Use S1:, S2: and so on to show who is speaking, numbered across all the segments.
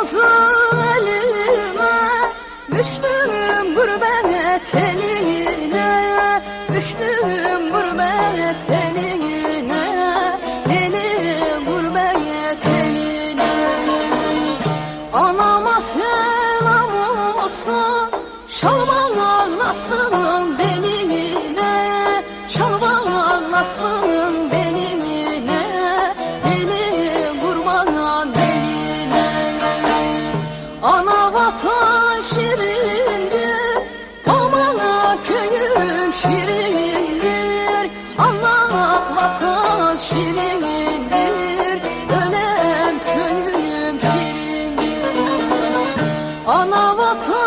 S1: yazık elime Düştüm gurbet eline. Düştüm gurbet eline Eli gurbet eline. Anama selam olsun Şalvan anlasın Ana vatan şirindir Amana köyüm şirindir. Allah vatan şirindir Önem köyüm şirindir. Ana vatan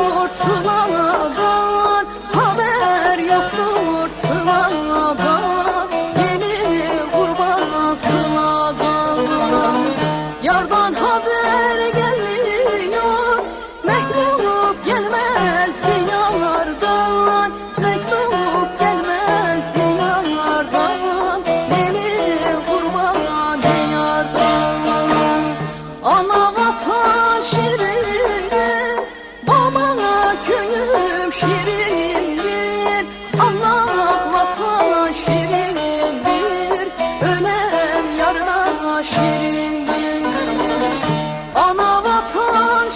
S1: 我自难。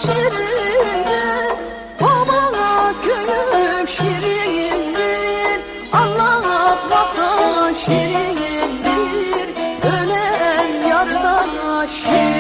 S1: Vatan şirindir Babana köyüm şirindir. Allah vatan şirindir Ölen yarına şirindir